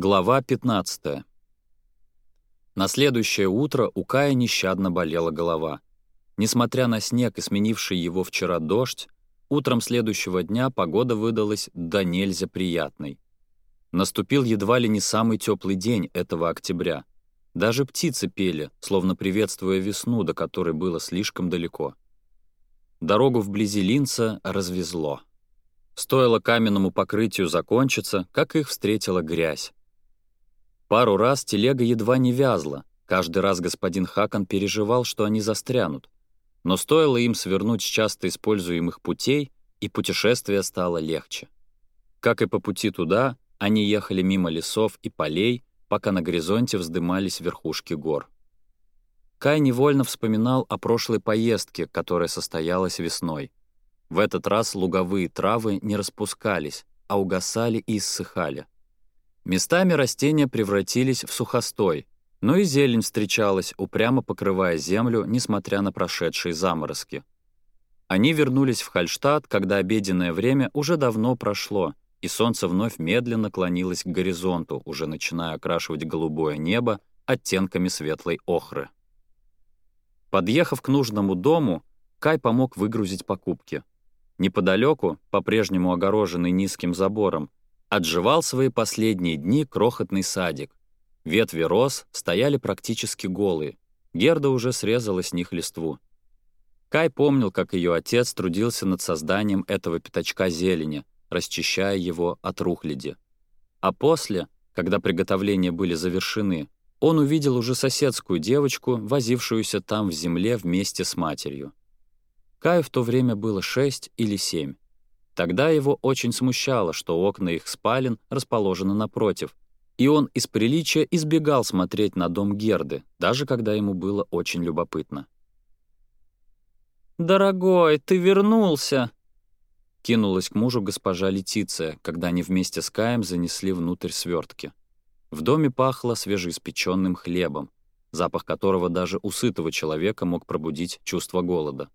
Глава 15. На следующее утро у Кая нещадно болела голова. Несмотря на снег и сменивший его вчера дождь, утром следующего дня погода выдалась до нельзя приятной. Наступил едва ли не самый теплый день этого октября. Даже птицы пели, словно приветствуя весну, до которой было слишком далеко. Дорогу вблизи Линца развезло. Стоило каменному покрытию закончиться, как их встретила грязь Пару раз телега едва не вязла, каждый раз господин Хакан переживал, что они застрянут. Но стоило им свернуть с часто используемых путей, и путешествие стало легче. Как и по пути туда, они ехали мимо лесов и полей, пока на горизонте вздымались верхушки гор. Кай невольно вспоминал о прошлой поездке, которая состоялась весной. В этот раз луговые травы не распускались, а угасали и иссыхали — Местами растения превратились в сухостой, но и зелень встречалась, упрямо покрывая землю, несмотря на прошедшие заморозки. Они вернулись в Хальштадт, когда обеденное время уже давно прошло, и солнце вновь медленно клонилось к горизонту, уже начиная окрашивать голубое небо оттенками светлой охры. Подъехав к нужному дому, Кай помог выгрузить покупки. Неподалеку, по-прежнему огороженный низким забором, Отживал свои последние дни крохотный садик. Ветви роз стояли практически голые. Герда уже срезала с них листву. Кай помнил, как ее отец трудился над созданием этого пятачка зелени, расчищая его от рухляди. А после, когда приготовления были завершены, он увидел уже соседскую девочку, возившуюся там в земле вместе с матерью. Каю в то время было шесть или семь. Тогда его очень смущало, что окна их спален расположены напротив, и он из приличия избегал смотреть на дом Герды, даже когда ему было очень любопытно. «Дорогой, ты вернулся!» Кинулась к мужу госпожа Летиция, когда они вместе с Каем занесли внутрь свертки. В доме пахло свежеиспеченным хлебом, запах которого даже у сытого человека мог пробудить чувство голода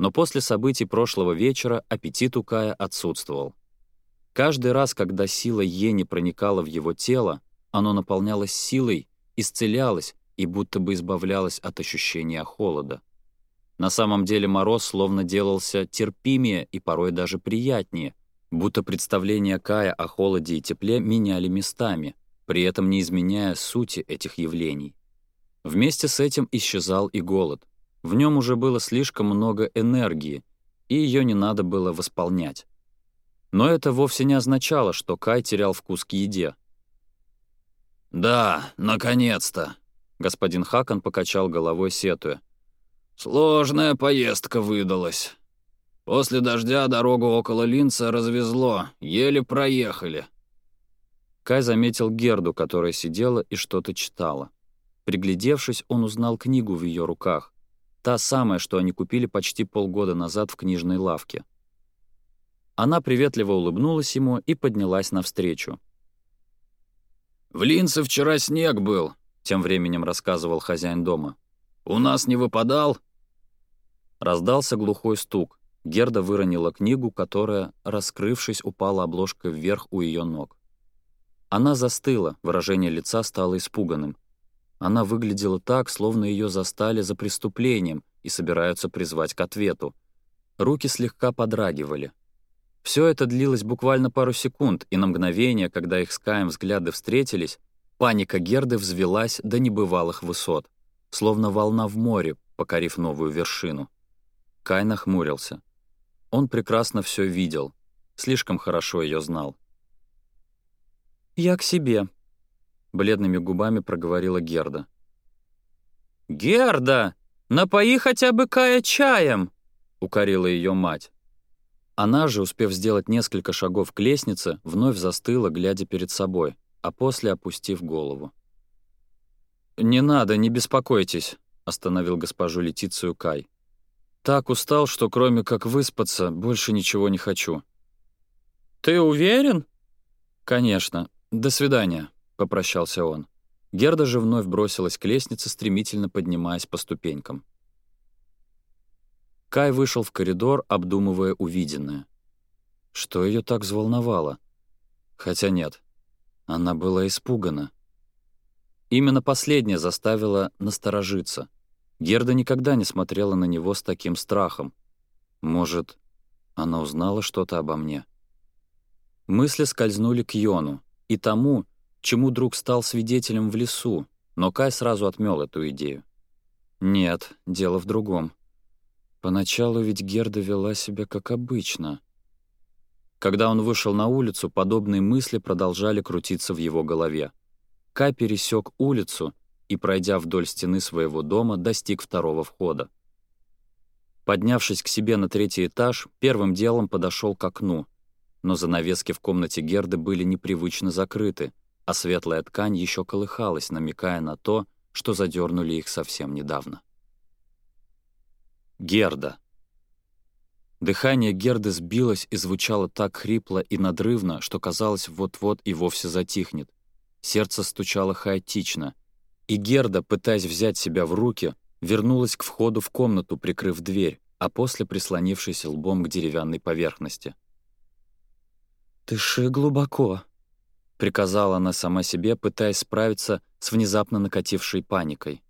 но после событий прошлого вечера аппетит у Кая отсутствовал. Каждый раз, когда сила Ени проникала в его тело, оно наполнялось силой, исцелялось и будто бы избавлялось от ощущения холода. На самом деле мороз словно делался терпимее и порой даже приятнее, будто представления Кая о холоде и тепле меняли местами, при этом не изменяя сути этих явлений. Вместе с этим исчезал и голод. В нем уже было слишком много энергии, и ее не надо было восполнять. Но это вовсе не означало, что Кай терял вкус к еде. «Да, наконец-то!» — господин Хакон покачал головой, сетуя. «Сложная поездка выдалась. После дождя дорогу около Линца развезло, еле проехали». Кай заметил Герду, которая сидела и что-то читала. Приглядевшись, он узнал книгу в ее руках. Та самая, что они купили почти полгода назад в книжной лавке. Она приветливо улыбнулась ему и поднялась навстречу. «В Линце вчера снег был», — тем временем рассказывал хозяин дома. «У нас не выпадал?» Раздался глухой стук. Герда выронила книгу, которая, раскрывшись, упала обложкой вверх у ее ног. Она застыла, выражение лица стало испуганным. Она выглядела так, словно ее застали за преступлением и собираются призвать к ответу. Руки слегка подрагивали. Все это длилось буквально пару секунд, и на мгновение, когда их с Каем взгляды встретились, паника Герды взвелась до небывалых высот, словно волна в море, покорив новую вершину. Кай нахмурился. Он прекрасно все видел, слишком хорошо ее знал. «Я к себе», — бледными губами проговорила Герда. «Герда, напои хотя бы Кая чаем!» — укорила ее мать. Она же, успев сделать несколько шагов к лестнице, вновь застыла, глядя перед собой, а после опустив голову. «Не надо, не беспокойтесь», — остановил госпожу Летицию Кай. «Так устал, что кроме как выспаться, больше ничего не хочу». «Ты уверен?» «Конечно. До свидания» попрощался он. Герда же вновь бросилась к лестнице, стремительно поднимаясь по ступенькам. Кай вышел в коридор, обдумывая увиденное. Что ее так взволновало? Хотя нет, она была испугана. Именно последнее заставило насторожиться. Герда никогда не смотрела на него с таким страхом. Может, она узнала что-то обо мне? Мысли скользнули к Йону и тому, чему друг стал свидетелем в лесу, но Кай сразу отмёл эту идею. «Нет, дело в другом. Поначалу ведь Герда вела себя как обычно». Когда он вышел на улицу, подобные мысли продолжали крутиться в его голове. Кай пересек улицу и, пройдя вдоль стены своего дома, достиг второго входа. Поднявшись к себе на третий этаж, первым делом подошел к окну, но занавески в комнате Герды были непривычно закрыты, а светлая ткань еще колыхалась, намекая на то, что задернули их совсем недавно. Герда. Дыхание Герды сбилось и звучало так хрипло и надрывно, что казалось, вот-вот и вовсе затихнет. Сердце стучало хаотично, и Герда, пытаясь взять себя в руки, вернулась к входу в комнату, прикрыв дверь, а после прислонившись лбом к деревянной поверхности. «Дыши глубоко», приказала она сама себе, пытаясь справиться с внезапно накатившей паникой.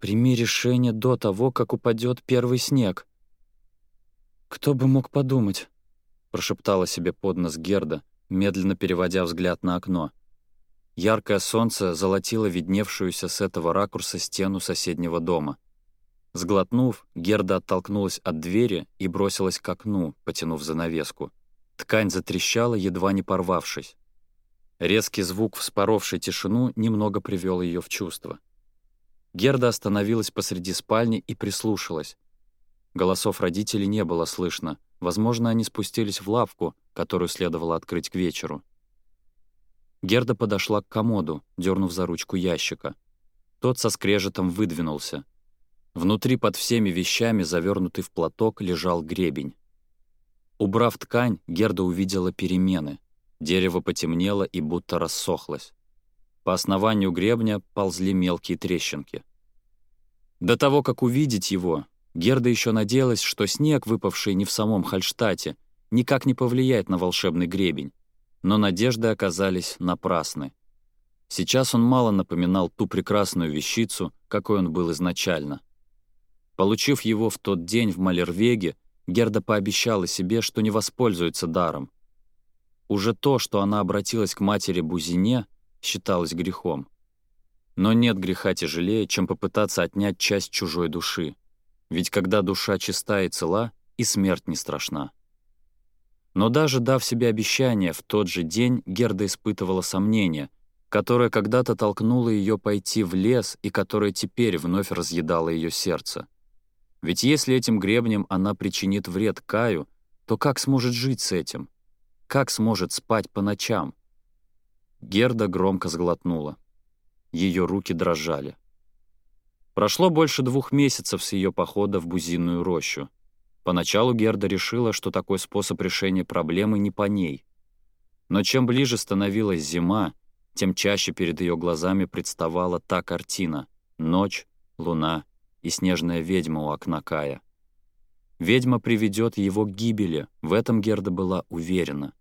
«Прими решение до того, как упадет первый снег». «Кто бы мог подумать?» — прошептала себе под нос Герда, медленно переводя взгляд на окно. Яркое солнце золотило видневшуюся с этого ракурса стену соседнего дома. Сглотнув, Герда оттолкнулась от двери и бросилась к окну, потянув занавеску. Ткань затрещала, едва не порвавшись. Резкий звук, вспоровший тишину, немного привел ее в чувство. Герда остановилась посреди спальни и прислушалась. Голосов родителей не было слышно. Возможно, они спустились в лавку, которую следовало открыть к вечеру. Герда подошла к комоду, дернув за ручку ящика. Тот со скрежетом выдвинулся. Внутри под всеми вещами, завернутый в платок, лежал гребень. Убрав ткань, Герда увидела перемены — Дерево потемнело и будто рассохлось. По основанию гребня ползли мелкие трещинки. До того, как увидеть его, Герда еще надеялась, что снег, выпавший не в самом Хальштате, никак не повлияет на волшебный гребень. Но надежды оказались напрасны. Сейчас он мало напоминал ту прекрасную вещицу, какой он был изначально. Получив его в тот день в Малервеге, Герда пообещала себе, что не воспользуется даром, уже то, что она обратилась к матери Бузине, считалось грехом. Но нет греха тяжелее, чем попытаться отнять часть чужой души. Ведь когда душа чиста и цела, и смерть не страшна. Но даже дав себе обещание, в тот же день Герда испытывала сомнение, которое когда-то толкнуло ее пойти в лес и которое теперь вновь разъедало ее сердце. Ведь если этим гребнем она причинит вред Каю, то как сможет жить с этим? Как сможет спать по ночам? Герда громко сглотнула. Ее руки дрожали. Прошло больше двух месяцев с ее похода в Бузинную рощу. Поначалу Герда решила, что такой способ решения проблемы не по ней. Но чем ближе становилась зима, тем чаще перед ее глазами представала та картина — ночь, луна и снежная ведьма у окна Кая. Ведьма приведет его к гибели, в этом Герда была уверена.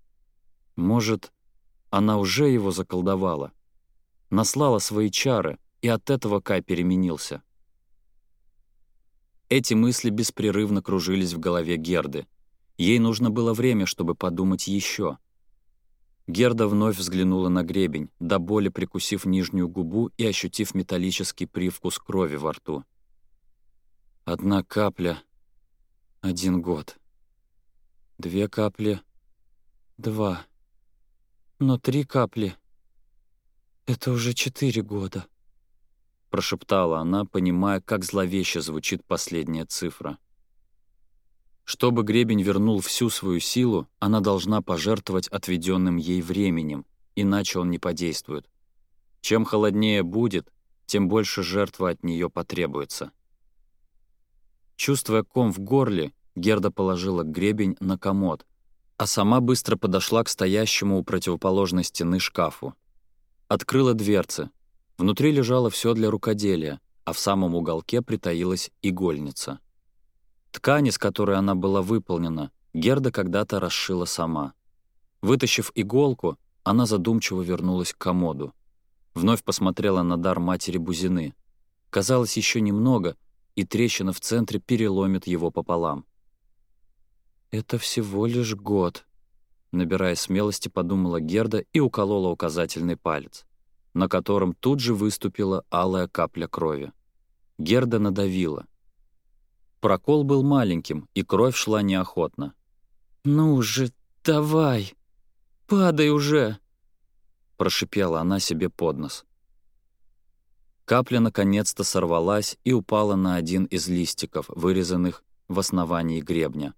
Может, она уже его заколдовала, наслала свои чары, и от этого Кай переменился. Эти мысли беспрерывно кружились в голове Герды. Ей нужно было время, чтобы подумать еще. Герда вновь взглянула на гребень, до боли прикусив нижнюю губу и ощутив металлический привкус крови во рту. «Одна капля», один год. Две капли. Два. Но три капли. Это уже четыре года. Прошептала она, понимая, как зловеще звучит последняя цифра. Чтобы гребень вернул всю свою силу, она должна пожертвовать отведенным ей временем, иначе он не подействует. Чем холоднее будет, тем больше жертвы от нее потребуется. Чувствуя ком в горле, Герда положила гребень на комод, а сама быстро подошла к стоящему у противоположной стены шкафу. Открыла дверцы. Внутри лежало все для рукоделия, а в самом уголке притаилась игольница. Ткань, из которой она была выполнена, Герда когда-то расшила сама. Вытащив иголку, она задумчиво вернулась к комоду. Вновь посмотрела на дар матери Бузины. Казалось, еще немного, и трещина в центре переломит его пополам. «Это всего лишь год», — набирая смелости, подумала Герда и уколола указательный палец, на котором тут же выступила алая капля крови. Герда надавила. Прокол был маленьким, и кровь шла неохотно. «Ну же, давай! Падай уже!» Прошипела она себе под нос. Капля наконец-то сорвалась и упала на один из листиков, вырезанных в основании гребня.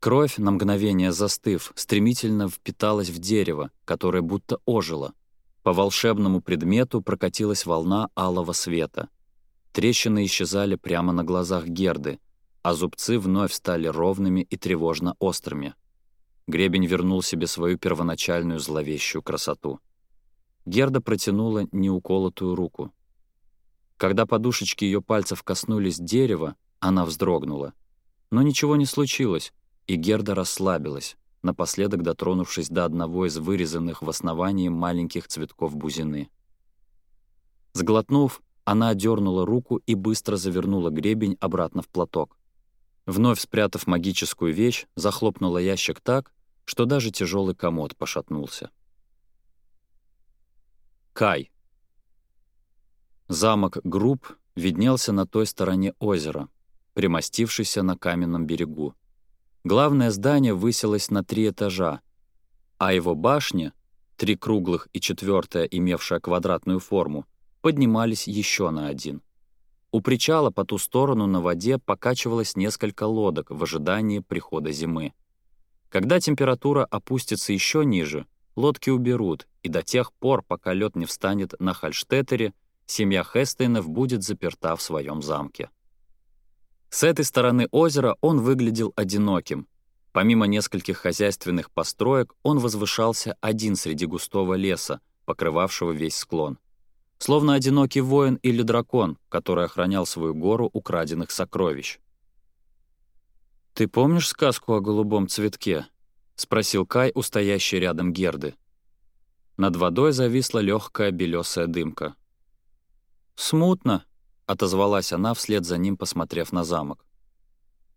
Кровь, на мгновение застыв, стремительно впиталась в дерево, которое будто ожило. По волшебному предмету прокатилась волна алого света. Трещины исчезали прямо на глазах Герды, а зубцы вновь стали ровными и тревожно острыми. Гребень вернул себе свою первоначальную зловещую красоту — Герда протянула неуколотую руку. Когда подушечки ее пальцев коснулись дерева, она вздрогнула. Но ничего не случилось, и Герда расслабилась, напоследок дотронувшись до одного из вырезанных в основании маленьких цветков бузины. Сглотнув, она одернула руку и быстро завернула гребень обратно в платок. Вновь спрятав магическую вещь, захлопнула ящик так, что даже тяжелый комод пошатнулся. Кай. Замок Групп виднелся на той стороне озера, примостившийся на каменном берегу. Главное здание высилось на три этажа, а его башни, три круглых и четвертая, имевшая квадратную форму, поднимались еще на один. У причала по ту сторону на воде покачивалось несколько лодок в ожидании прихода зимы. Когда температура опустится еще ниже, лодки уберут, и до тех пор, пока лед не встанет на Хальштеттере, семья Хестейнов будет заперта в своем замке. С этой стороны озера он выглядел одиноким. Помимо нескольких хозяйственных построек, он возвышался один среди густого леса, покрывавшего весь склон. Словно одинокий воин или дракон, который охранял свою гору украденных сокровищ. «Ты помнишь сказку о голубом цветке?» — спросил Кай у стоящей рядом Герды. Над водой зависла легкая белесая дымка. «Смутно», — отозвалась она, вслед за ним посмотрев на замок.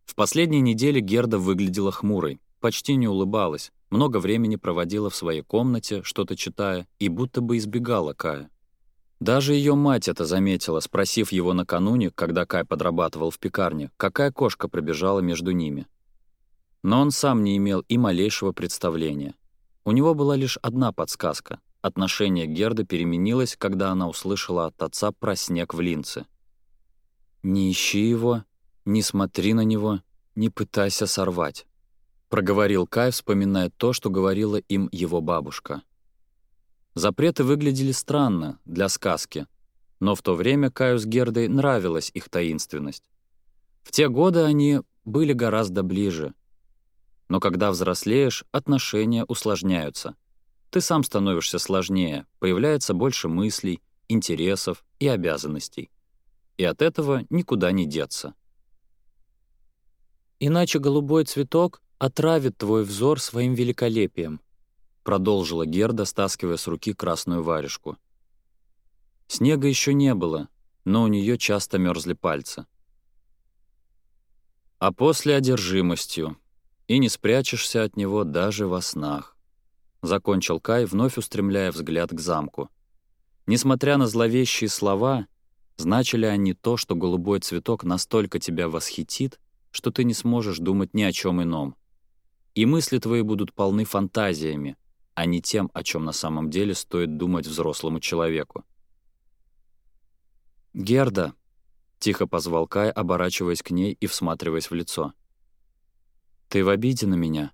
В последние недели Герда выглядела хмурой, почти не улыбалась, много времени проводила в своей комнате, что-то читая, и будто бы избегала Кая. Даже ее мать это заметила, спросив его накануне, когда Кай подрабатывал в пекарне, какая кошка пробежала между ними. Но он сам не имел и малейшего представления. У него была лишь одна подсказка. Отношение Герды переменилось, когда она услышала от отца про снег в линце. «Не ищи его, не смотри на него, не пытайся сорвать», — проговорил Кай, вспоминая то, что говорила им его бабушка. Запреты выглядели странно для сказки, но в то время Каю с Гердой нравилась их таинственность. В те годы они были гораздо ближе — но когда взрослеешь, отношения усложняются. Ты сам становишься сложнее, появляется больше мыслей, интересов и обязанностей. И от этого никуда не деться. «Иначе голубой цветок отравит твой взор своим великолепием», продолжила Герда, стаскивая с руки красную варежку. Снега еще не было, но у нее часто мерзли пальцы. А после одержимостью, и не спрячешься от него даже во снах», — закончил Кай, вновь устремляя взгляд к замку. Несмотря на зловещие слова, значили они то, что голубой цветок настолько тебя восхитит, что ты не сможешь думать ни о чем ином. И мысли твои будут полны фантазиями, а не тем, о чем на самом деле стоит думать взрослому человеку. «Герда», — тихо позвал Кай, оборачиваясь к ней и всматриваясь в лицо, — «Ты в обиде на меня?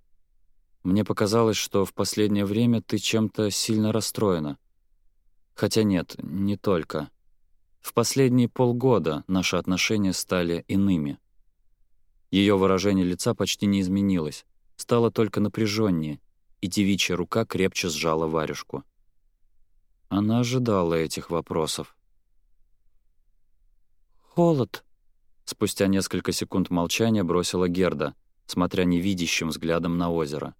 Мне показалось, что в последнее время ты чем-то сильно расстроена. Хотя нет, не только. В последние полгода наши отношения стали иными». Ее выражение лица почти не изменилось, стало только напряженнее, и девичья рука крепче сжала варежку. Она ожидала этих вопросов. «Холод», — спустя несколько секунд молчания бросила Герда, смотря невидящим взглядом на озеро.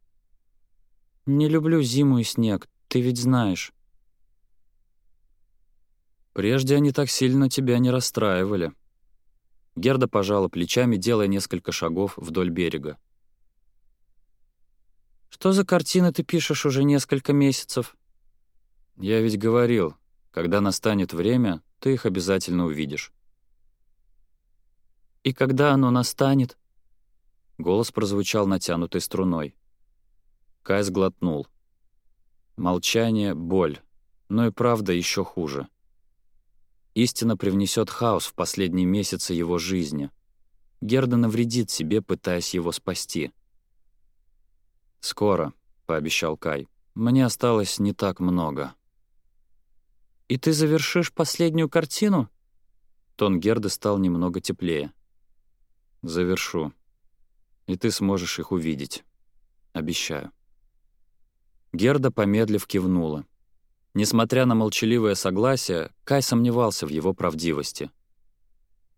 «Не люблю зиму и снег, ты ведь знаешь». «Прежде они так сильно тебя не расстраивали». Герда пожала плечами, делая несколько шагов вдоль берега. «Что за картины ты пишешь уже несколько месяцев?» «Я ведь говорил, когда настанет время, ты их обязательно увидишь». «И когда оно настанет?» Голос прозвучал натянутой струной. Кай сглотнул. Молчание — боль, но и правда еще хуже. Истина привнесет хаос в последние месяцы его жизни. Герда навредит себе, пытаясь его спасти. «Скоро», — пообещал Кай. «Мне осталось не так много». «И ты завершишь последнюю картину?» Тон Герды стал немного теплее. «Завершу», и ты сможешь их увидеть. Обещаю». Герда, помедлив, кивнула. Несмотря на молчаливое согласие, Кай сомневался в его правдивости.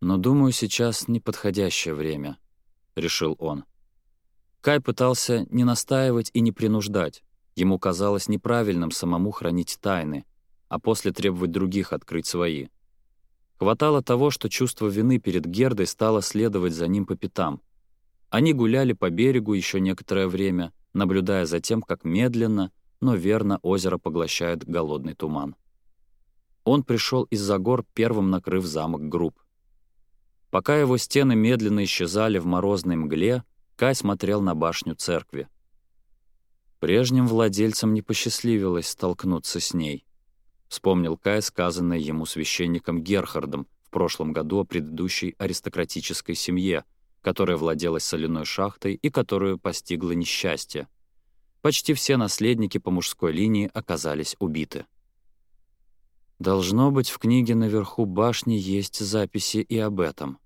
«Но, думаю, сейчас неподходящее время», — решил он. Кай пытался не настаивать и не принуждать. Ему казалось неправильным самому хранить тайны, а после требовать других открыть свои. Хватало того, что чувство вины перед Гердой стало следовать за ним по пятам. Они гуляли по берегу еще некоторое время, наблюдая за тем, как медленно, но верно озеро поглощает голодный туман. Он пришел из-за гор, первым накрыв замок групп. Пока его стены медленно исчезали в морозной мгле, Кай смотрел на башню церкви. Прежним владельцам не посчастливилось столкнуться с ней. Вспомнил Кай сказанное ему священником Герхардом в прошлом году о предыдущей аристократической семье — которая владелась соляной шахтой и которую постигло несчастье. Почти все наследники по мужской линии оказались убиты. Должно быть, в книге наверху башни есть записи и об этом.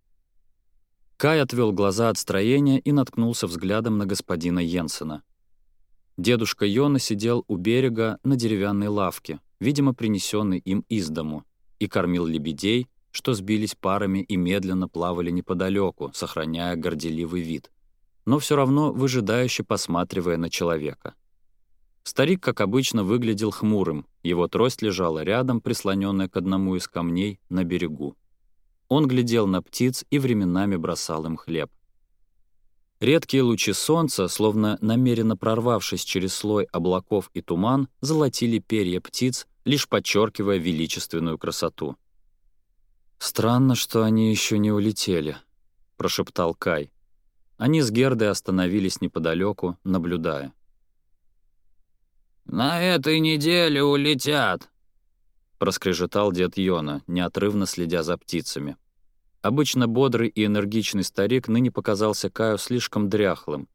Кай отвел глаза от строения и наткнулся взглядом на господина Йенсена. Дедушка Йона сидел у берега на деревянной лавке, видимо, принесенной им из дому, и кормил лебедей, что сбились парами и медленно плавали неподалеку, сохраняя горделивый вид, но все равно выжидающе посматривая на человека. Старик, как обычно, выглядел хмурым, его трость лежала рядом, прислоненная к одному из камней на берегу. Он глядел на птиц и временами бросал им хлеб. Редкие лучи солнца, словно намеренно прорвавшись через слой облаков и туман, золотили перья птиц, лишь подчеркивая величественную красоту. «Странно, что они еще не улетели», — прошептал Кай. Они с Гердой остановились неподалеку, наблюдая. «На этой неделе улетят», — проскрежетал дед Йона, неотрывно следя за птицами. Обычно бодрый и энергичный старик ныне показался Каю слишком дряхлым.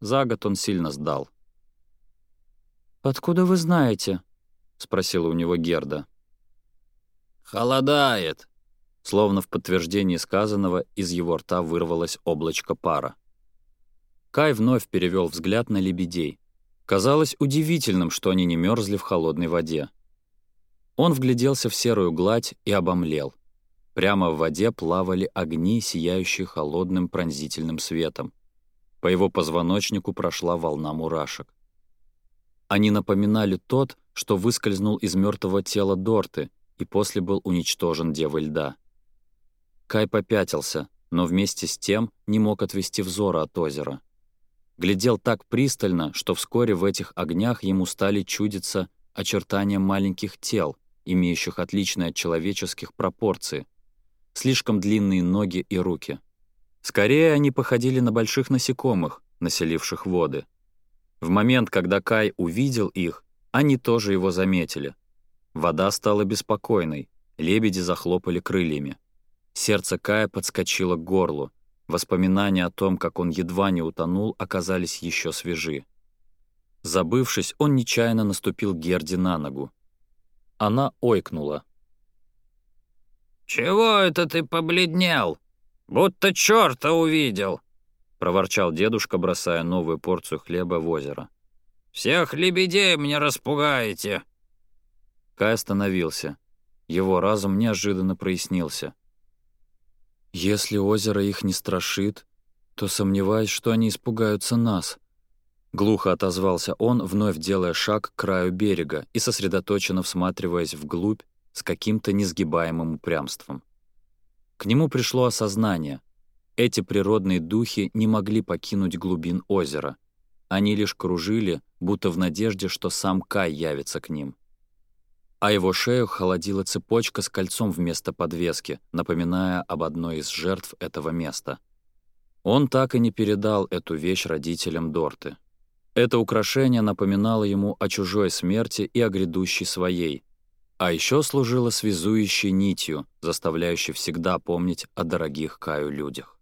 За год он сильно сдал. «Откуда вы знаете?» — спросила у него Герда. «Холодает», Словно в подтверждении сказанного из его рта вырвалось облачко пара. Кай вновь перевел взгляд на лебедей. Казалось удивительным, что они не мерзли в холодной воде. Он вгляделся в серую гладь и обомлел. Прямо в воде плавали огни, сияющие холодным пронзительным светом. По его позвоночнику прошла волна мурашек. Они напоминали тот, что выскользнул из мертвого тела Дорты и после был уничтожен Девой Льда. Кай попятился, но вместе с тем не мог отвести взора от озера. Глядел так пристально, что вскоре в этих огнях ему стали чудиться очертания маленьких тел, имеющих отличные от человеческих пропорции, слишком длинные ноги и руки. Скорее, они походили на больших насекомых, населивших воды. В момент, когда Кай увидел их, они тоже его заметили. Вода стала беспокойной, лебеди захлопали крыльями. Сердце Кая подскочило к горлу. Воспоминания о том, как он едва не утонул, оказались еще свежи. Забывшись, он нечаянно наступил Герди на ногу. Она ойкнула. «Чего это ты побледнел? Будто черта увидел!» — проворчал дедушка, бросая новую порцию хлеба в озеро. «Всех лебедей мне распугаете!» Кай остановился. Его разум неожиданно прояснился. Если озеро их не страшит, то сомневаюсь, что они испугаются нас. Глухо отозвался он, вновь делая шаг к краю берега и сосредоточенно всматриваясь вглубь с каким-то несгибаемым упрямством. К нему пришло осознание. Эти природные духи не могли покинуть глубин озера. Они лишь кружили, будто в надежде, что сам Кай явится к ним а его шею холодила цепочка с кольцом вместо подвески, напоминая об одной из жертв этого места. Он так и не передал эту вещь родителям Дорты. Это украшение напоминало ему о чужой смерти и о грядущей своей, а еще служило связующей нитью, заставляющей всегда помнить о дорогих Каю людях.